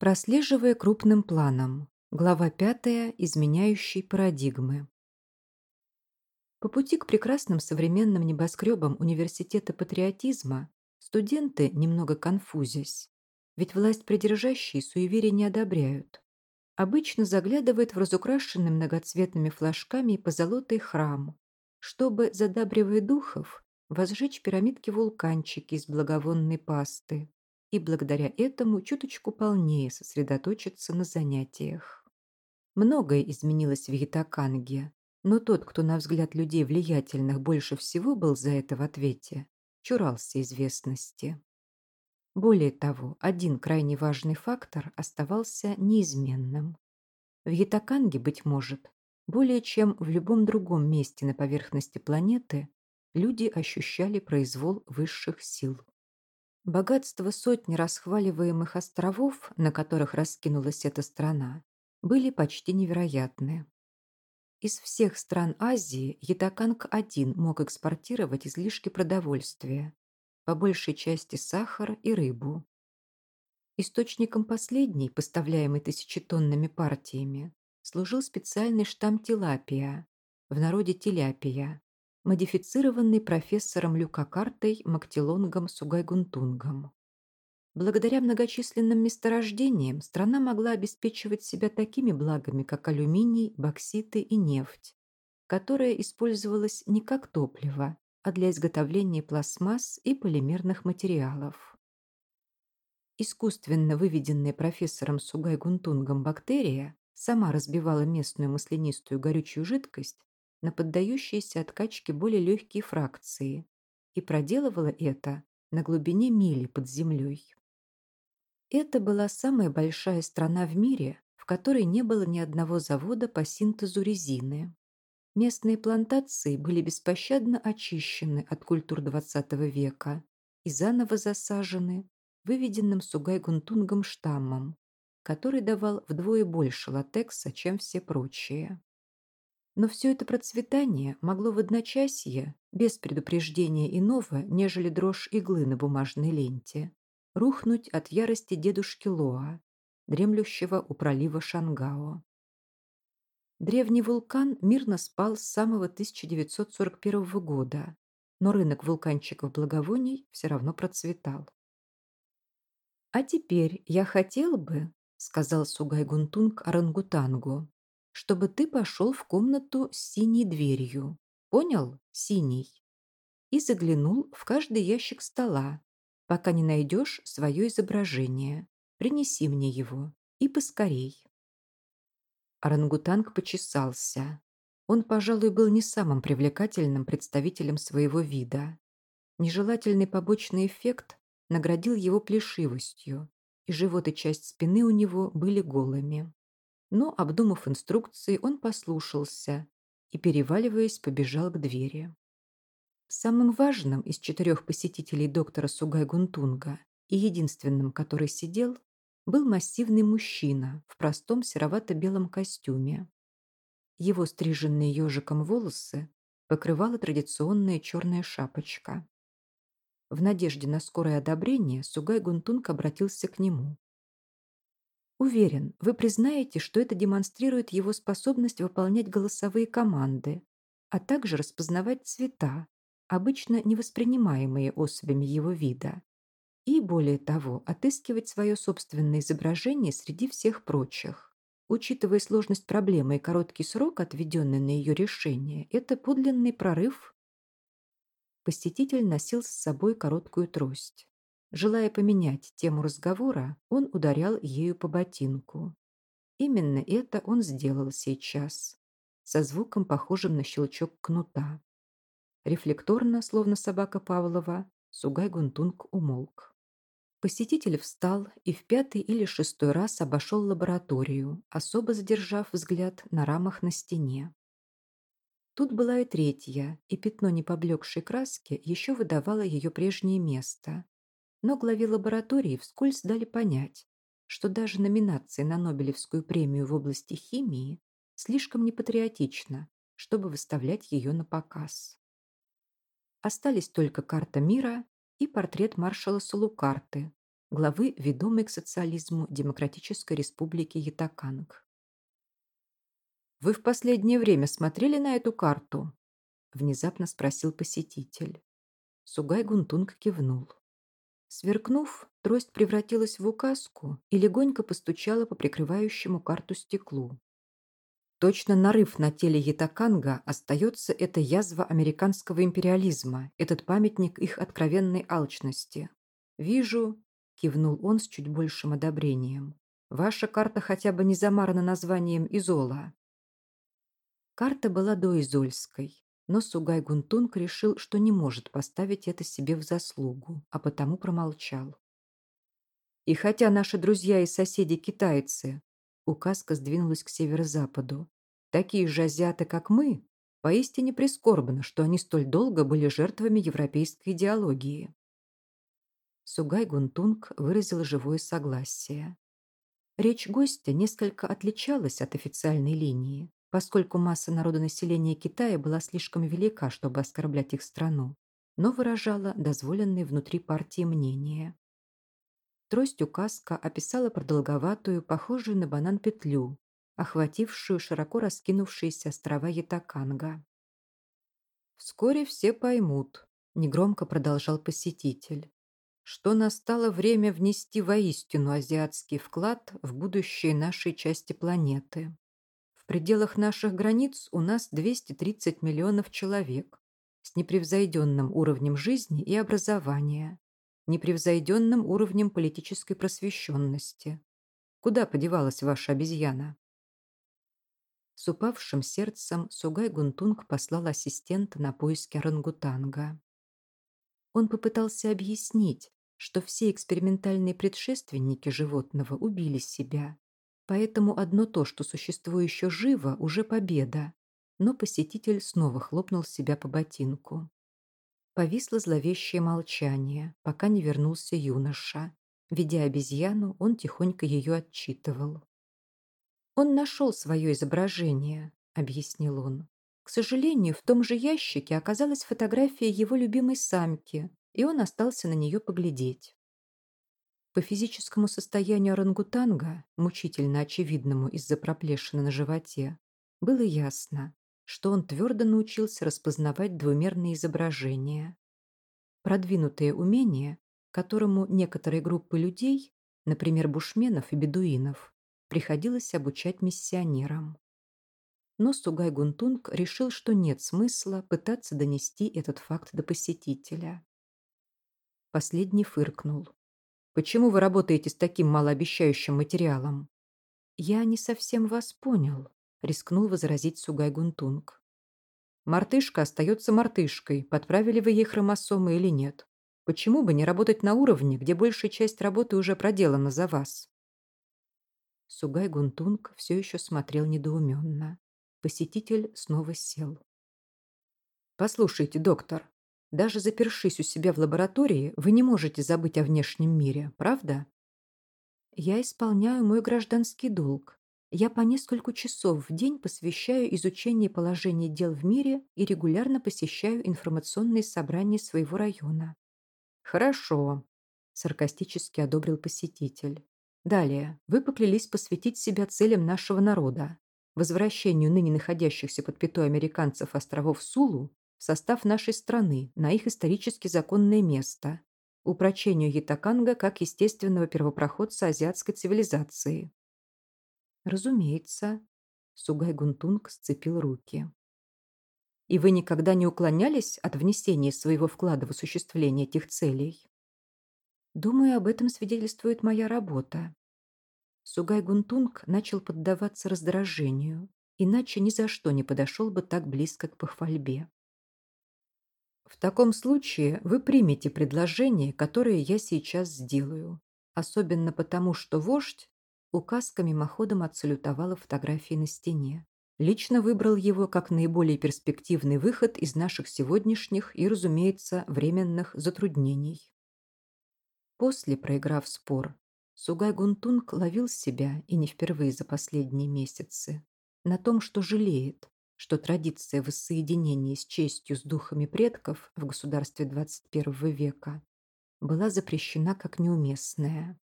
Прослеживая крупным планом. Глава пятая. Изменяющие парадигмы. По пути к прекрасным современным небоскребам Университета патриотизма студенты, немного конфузясь, ведь власть придержащие суеверия не одобряют, обычно заглядывает в разукрашенный многоцветными флажками и позолотый храм, чтобы, задабривая духов, возжечь пирамидки-вулканчики из благовонной пасты и благодаря этому чуточку полнее сосредоточиться на занятиях. Многое изменилось в Ятаканге, но тот, кто на взгляд людей влиятельных больше всего был за это в ответе, чурался известности. Более того, один крайне важный фактор оставался неизменным. В Ятаканге, быть может, более чем в любом другом месте на поверхности планеты, люди ощущали произвол высших сил. Богатство сотни расхваливаемых островов, на которых раскинулась эта страна, были почти невероятны. Из всех стран Азии Ятаканг один мог экспортировать излишки продовольствия, по большей части сахар и рыбу. Источником последней, поставляемой тысячетонными партиями, служил специальный штамм тилапия, в народе теляпия, модифицированный профессором Люкакартой Мактилонгом Сугайгунтунгом. Благодаря многочисленным месторождениям страна могла обеспечивать себя такими благами, как алюминий, бокситы и нефть, которая использовалась не как топливо, а для изготовления пластмасс и полимерных материалов. Искусственно выведенная профессором Сугай-Гунтунгом бактерия сама разбивала местную маслянистую горючую жидкость на поддающиеся откачке более легкие фракции и проделывала это на глубине мили под землей. Это была самая большая страна в мире, в которой не было ни одного завода по синтезу резины. Местные плантации были беспощадно очищены от культур XX века и заново засажены выведенным сугай-гунтунгом штаммом, который давал вдвое больше латекса, чем все прочие. Но все это процветание могло в одночасье, без предупреждения иного, нежели дрожь иглы на бумажной ленте, рухнуть от ярости дедушки Лоа, дремлющего у пролива Шангао. Древний вулкан мирно спал с самого 1941 года, но рынок вулканчиков благовоний все равно процветал. «А теперь я хотел бы», — сказал Сугай Гунтунг орангутангу, «чтобы ты пошел в комнату с синей дверью. Понял? Синий». И заглянул в каждый ящик стола, пока не найдешь свое изображение. Принеси мне его. И поскорей. Орангутанг почесался. Он, пожалуй, был не самым привлекательным представителем своего вида. Нежелательный побочный эффект наградил его плешивостью, и живот и часть спины у него были голыми. Но, обдумав инструкции, он послушался и, переваливаясь, побежал к двери. Самым важным из четырех посетителей доктора Сугай-Гунтунга и единственным, который сидел, был массивный мужчина в простом серовато-белом костюме. Его стриженные ежиком волосы покрывала традиционная черная шапочка. В надежде на скорое одобрение Сугай Гунтунг обратился к нему. «Уверен, вы признаете, что это демонстрирует его способность выполнять голосовые команды, а также распознавать цвета, обычно невоспринимаемые особями его вида, и, более того, отыскивать свое собственное изображение среди всех прочих. Учитывая сложность проблемы и короткий срок, отведенный на ее решение, это подлинный прорыв. Посетитель носил с собой короткую трость. Желая поменять тему разговора, он ударял ею по ботинку. Именно это он сделал сейчас, со звуком, похожим на щелчок кнута. Рефлекторно, словно собака Павлова, Сугай-Гунтунг умолк. Посетитель встал и в пятый или шестой раз обошел лабораторию, особо задержав взгляд на рамах на стене. Тут была и третья, и пятно непоблекшей краски еще выдавало ее прежнее место. Но главе лаборатории вскользь дали понять, что даже номинация на Нобелевскую премию в области химии слишком непатриотична, чтобы выставлять ее на показ. Остались только карта мира и портрет маршала Салукарты, главы ведомой к социализму Демократической Республики Ятаканг. «Вы в последнее время смотрели на эту карту?» – внезапно спросил посетитель. Сугай Гунтунг кивнул. Сверкнув, трость превратилась в указку и легонько постучала по прикрывающему карту стеклу. Точно нарыв на теле Ятаканга остается эта язва американского империализма, этот памятник их откровенной алчности. «Вижу», – кивнул он с чуть большим одобрением, – «ваша карта хотя бы не замарана названием Изола». Карта была доизольской, но Сугай Гунтунг решил, что не может поставить это себе в заслугу, а потому промолчал. И хотя наши друзья и соседи китайцы, указка сдвинулась к северо-западу, такие же азиаты, как мы, поистине прискорбно, что они столь долго были жертвами европейской идеологии. Сугай Гунтунг выразил живое согласие. Речь гостя несколько отличалась от официальной линии, поскольку масса народонаселения Китая была слишком велика, чтобы оскорблять их страну, но выражала дозволенные внутри партии мнения. Трость указка описала продолговатую, похожую на банан петлю, охватившую широко раскинувшиеся острова Ятаканга. «Вскоре все поймут», – негромко продолжал посетитель, что настало время внести воистину азиатский вклад в будущее нашей части планеты пределах наших границ у нас 230 миллионов человек с непревзойденным уровнем жизни и образования, непревзойденным уровнем политической просвещенности. Куда подевалась ваша обезьяна? С упавшим сердцем Сугай Гунтунг послал ассистента на поиски орангутанга. Он попытался объяснить, что все экспериментальные предшественники животного убили себя, Поэтому одно то, что существо еще живо, уже победа. Но посетитель снова хлопнул себя по ботинку. Повисло зловещее молчание, пока не вернулся юноша. Ведя обезьяну, он тихонько ее отчитывал. «Он нашел свое изображение», — объяснил он. «К сожалению, в том же ящике оказалась фотография его любимой самки, и он остался на нее поглядеть. По физическому состоянию орангутанга, мучительно очевидному из-за проплешины на животе, было ясно, что он твердо научился распознавать двумерные изображения. Продвинутое умение, которому некоторые группы людей, например, бушменов и бедуинов, приходилось обучать миссионерам. Но Сугай Гунтунг решил, что нет смысла пытаться донести этот факт до посетителя. Последний фыркнул. Почему вы работаете с таким малообещающим материалом? Я не совсем вас понял, рискнул возразить Сугай Гунтунг. Мартышка остается мартышкой, подправили вы ей хромосомы или нет. Почему бы не работать на уровне, где большая часть работы уже проделана за вас? Сугай Гунтунг все еще смотрел недоуменно. Посетитель снова сел. «Послушайте, доктор, даже запершись у себя в лаборатории, вы не можете забыть о внешнем мире, правда? Я исполняю мой гражданский долг. Я по несколько часов в день посвящаю изучению положения дел в мире и регулярно посещаю информационные собрания своего района. Хорошо, саркастически одобрил посетитель. Далее, вы поклялись посвятить себя целям нашего народа, возвращению ныне находящихся под пятой американцев островов Сулу в состав нашей страны на их исторически законное место, упрочению Ятаканга как естественного первопроходца азиатской цивилизации. Разумеется, Сугай Гунтунг сцепил руки. И вы никогда не уклонялись от внесения своего вклада в осуществление этих целей? Думаю, об этом свидетельствует моя работа. Сугай Гунтунг начал поддаваться раздражению, иначе ни за что не подошел бы так близко к похвальбе. Таком случае вы примете предложение, которое я сейчас сделаю. Особенно потому, что вождь указка мимоходом отсалютовала фотографии на стене. Лично выбрал его как наиболее перспективный выход из наших сегодняшних и, разумеется, временных затруднений. После, проиграв спор, Сугай Гунтунг ловил себя, и не впервые за последние месяцы, на том, что жалеет, что традиция воссоединения с честью с духами предков в государстве XXI века была запрещена как неуместная.